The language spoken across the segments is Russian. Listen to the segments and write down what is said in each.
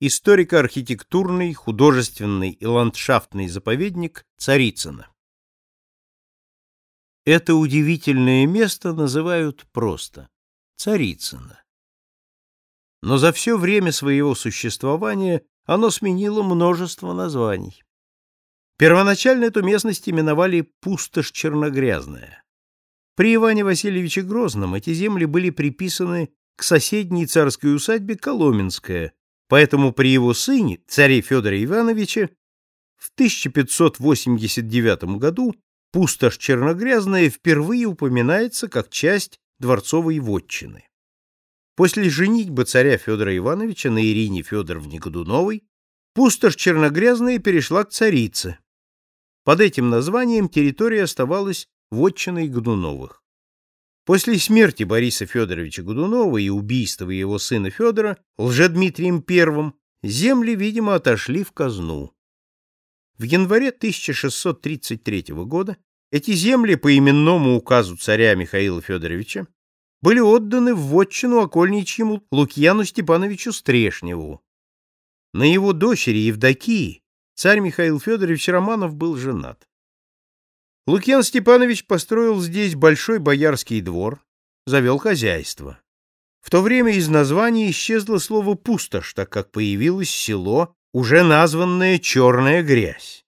историко-архитектурный, художественный и ландшафтный заповедник Царицына. Это удивительное место называют просто Царицыно. Но за все время своего существования оно сменило множество названий. Первоначально эту местность именовали «Пустошь Черногрязная». При Иване Васильевиче Грозном эти земли были приписаны к соседней царской усадьбе Коломенская, поэтому при его сыне, царе Федоре Ивановиче, в 1589 году пустошь Черногрязная впервые упоминается как часть дворцовой вотчины. После женитьбы царя Федора Ивановича на Ирине Федоровне Годуновой пустошь Черногрязная перешла к царице, под этим названием территория оставалась вотчиной Годуновых. После смерти Бориса Федоровича Годунова и убийства его сына Федора Лжедмитрием I земли, видимо, отошли в казну. В январе 1633 года эти земли по именному указу царя Михаила Федоровича были отданы в вотчину окольничьему Лукьяну Степановичу Стрешневу. На его дочери Евдокии царь Михаил Федорович Романов был женат. Лукьян Степанович построил здесь большой боярский двор, завел хозяйство. В то время из названия исчезло слово «пустошь», так как появилось село, уже названное «Черная грязь».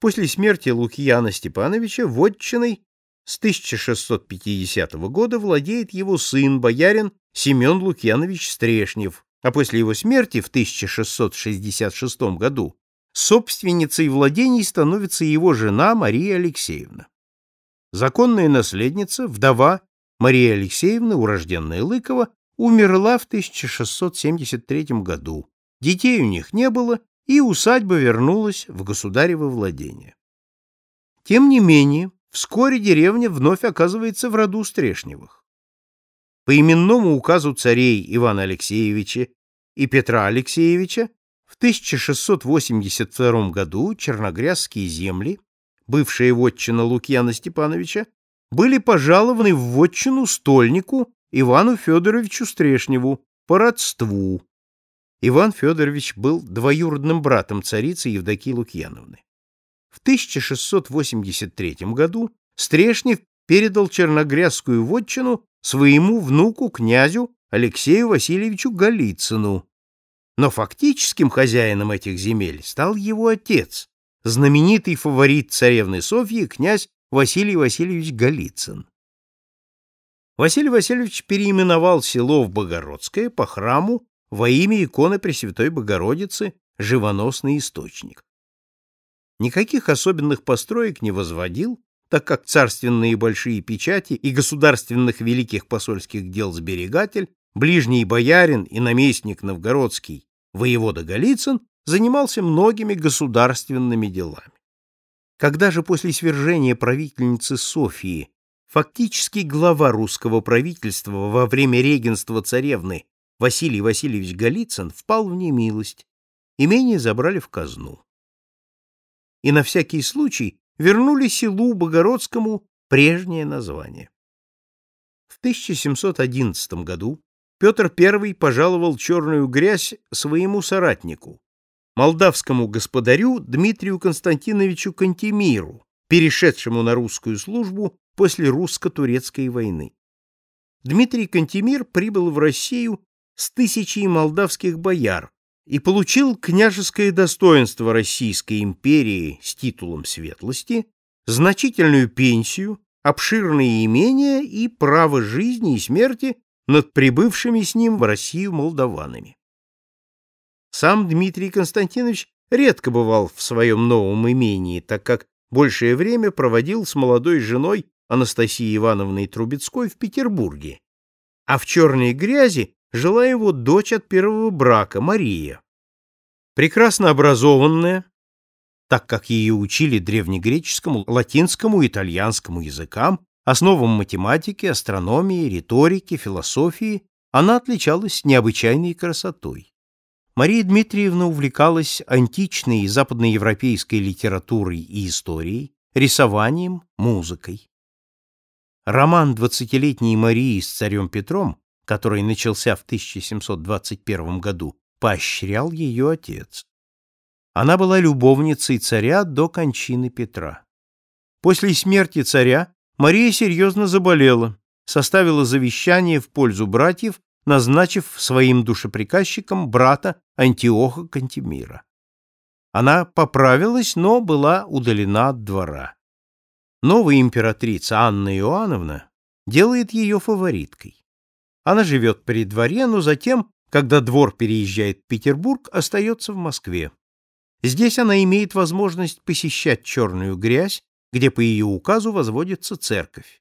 После смерти Лукьяна Степановича вотчиной с 1650 года владеет его сын, боярин Семен Лукьянович Стрешнев, а после его смерти в 1666 году собственницей владений становится его жена Мария Алексеевна. Законная наследница, вдова Мария Алексеевна, урожденная Лыкова, умерла в 1673 году. Детей у них не было, и усадьба вернулась в государево владение. Тем не менее, вскоре деревня вновь оказывается в роду Стрешневых. По именному указу царей Ивана Алексеевича и Петра Алексеевича 1682 году черногрязские земли, бывшие вотчина Лукьяна Степановича, были пожалованы в вотчину стольнику Ивану Федоровичу Стрешневу по родству. Иван Федорович был двоюродным братом царицы Евдокии Лукьяновны. В 1683 году Стрешнев передал черногрязскую вотчину своему внуку князю Алексею Васильевичу Голицыну, но фактическим хозяином этих земель стал его отец, знаменитый фаворит царевны Софьи, князь Василий Васильевич Голицын. Василий Васильевич переименовал село в Богородское по храму во имя иконы Пресвятой Богородицы «Живоносный источник». Никаких особенных построек не возводил, так как царственные большие печати и государственных великих посольских дел сберегатель, ближний боярин и наместник новгородский воевода Голицын занимался многими государственными делами. Когда же после свержения правительницы Софии фактически глава русского правительства во время регенства царевны Василий Васильевич Голицын впал в немилость, имение забрали в казну. И на всякий случай вернули селу Богородскому прежнее название. В 1711 году Петр I пожаловал черную грязь своему соратнику, молдавскому господарю Дмитрию Константиновичу Кантемиру, перешедшему на русскую службу после русско-турецкой войны. Дмитрий Кантемир прибыл в Россию с тысячей молдавских бояр и получил княжеское достоинство Российской империи с титулом светлости, значительную пенсию, обширные имения и право жизни и смерти над прибывшими с ним в Россию молдаванами. Сам Дмитрий Константинович редко бывал в своем новом имении, так как большее время проводил с молодой женой Анастасией Ивановной Трубецкой в Петербурге, а в черной грязи жила его дочь от первого брака, Мария. Прекрасно образованная, так как ее учили древнегреческому, латинскому, итальянскому языкам, основам математики, астрономии, риторики, философии она отличалась необычайной красотой. Мария Дмитриевна увлекалась античной и западноевропейской литературой и историей, рисованием, музыкой. Роман двадцатилетней Марии с царем Петром, который начался в 1721 году, поощрял ее отец. Она была любовницей царя до кончины Петра. После смерти царя Мария серьезно заболела, составила завещание в пользу братьев, назначив своим душеприказчиком брата Антиоха Кантемира. Она поправилась, но была удалена от двора. Новая императрица Анна Иоанновна делает ее фавориткой. Она живет при дворе, но затем, когда двор переезжает в Петербург, остается в Москве. Здесь она имеет возможность посещать черную грязь, где по ее указу возводится церковь.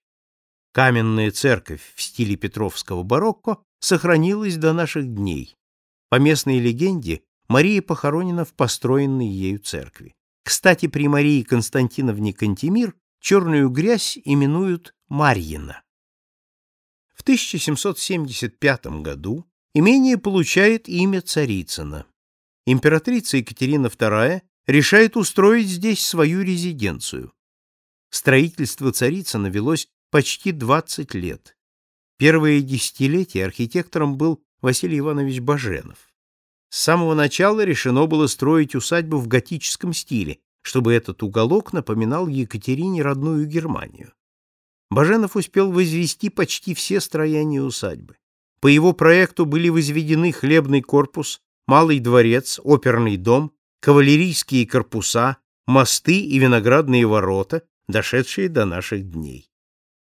Каменная церковь в стиле Петровского барокко сохранилась до наших дней. По местной легенде, Мария похоронена в построенной ею церкви. Кстати, при Марии Константиновне Кантемир черную грязь именуют Марьина. В 1775 году имение получает имя Царицына. Императрица Екатерина II решает устроить здесь свою резиденцию. Строительство Царицына велось почти 20 лет. Первые десятилетия архитектором был Василий Иванович Баженов. С самого начала решено было строить усадьбу в готическом стиле, чтобы этот уголок напоминал Екатерине родную Германию. Баженов успел возвести почти все строения усадьбы. По его проекту были возведены хлебный корпус, малый дворец, оперный дом, кавалерийские корпуса, мосты и виноградные ворота, дошедшие до наших дней.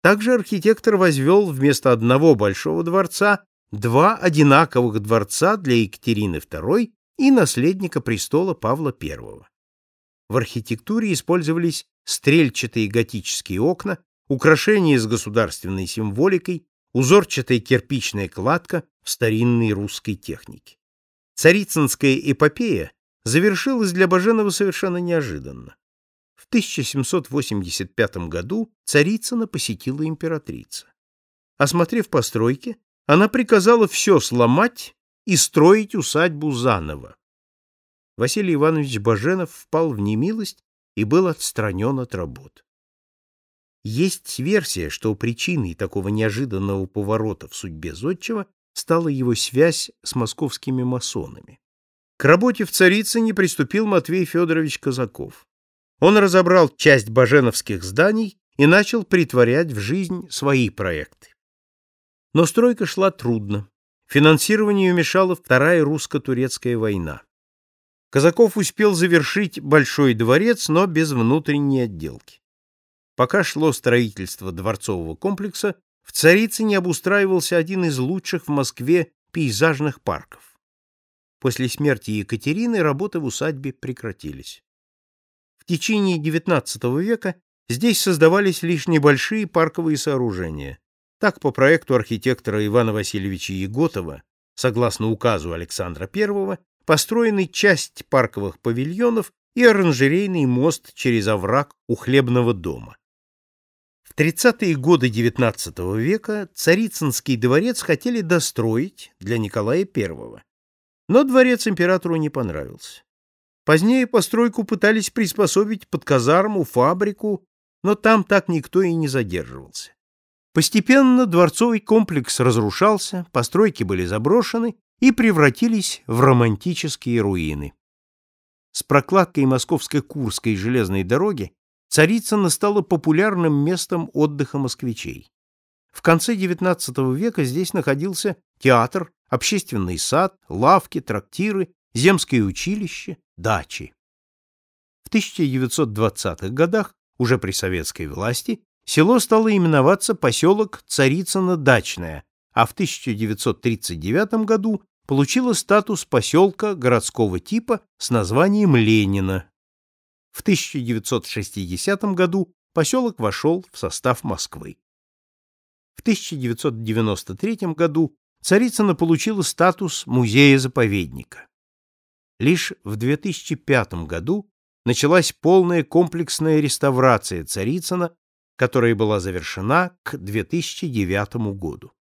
Также архитектор возвел вместо одного большого дворца два одинаковых дворца для Екатерины II и наследника престола Павла I. В архитектуре использовались стрельчатые готические окна, украшения с государственной символикой, узорчатая кирпичная кладка в старинной русской технике. Царицынская эпопея завершилась для Баженова совершенно неожиданно. В 1785 году Царицына посетила императрица. Осмотрев постройки, она приказала все сломать и строить усадьбу заново. Василий Иванович Баженов впал в немилость и был отстранен от работ. Есть версия, что причиной такого неожиданного поворота в судьбе Зодчего стала его связь с московскими масонами. К работе в Царицыне приступил Матвей Федорович Казаков. Он разобрал часть баженовских зданий и начал притворять в жизнь свои проекты. Но стройка шла трудно. Финансированию мешала Вторая русско-турецкая война. Казаков успел завершить Большой дворец, но без внутренней отделки. Пока шло строительство дворцового комплекса, в Царицыне обустраивался один из лучших в Москве пейзажных парков. После смерти Екатерины работы в усадьбе прекратились. Течение XIX века здесь создавались лишь небольшие парковые сооружения. Так, по проекту архитектора Ивана Васильевича Еготова, согласно указу Александра I, построены часть парковых павильонов и оранжерейный мост через овраг у хлебного дома. В 30-е годы XIX века Царицынский дворец хотели достроить для Николая I, но дворец императору не понравился. Позднее постройку пытались приспособить под казарму, фабрику, но там так никто и не задерживался. Постепенно дворцовый комплекс разрушался, постройки были заброшены и превратились в романтические руины. С прокладкой Московской Курской железной дороги Царицыно стало популярным местом отдыха москвичей. В конце XIX века здесь находился театр, общественный сад, лавки, трактиры, земское училище, дачи. В 1920-х годах, уже при советской власти, село стало именоваться поселок Царицыно-Дачное, а в 1939 году получило статус поселка городского типа с названием Ленина. В 1960 году поселок вошел в состав Москвы. В 1993 году Царицыно получила статус музея-заповедника. Лишь в 2005 году началась полная комплексная реставрация Царицына которая была завершена к 2009 году.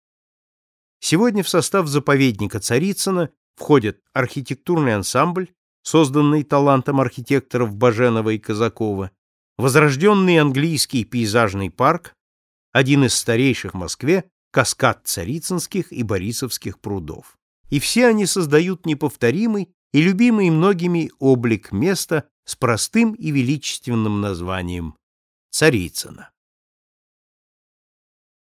Сегодня в состав заповедника Царицына входят архитектурный ансамбль, созданный талантом архитекторов Баженова и Казакова, возрожденный английский пейзажный парк, один из старейших в Москве, каскад Царицынских и Борисовских прудов. и все они создают неповторимый и любимый многими облик места с простым и величественным названием Царицына.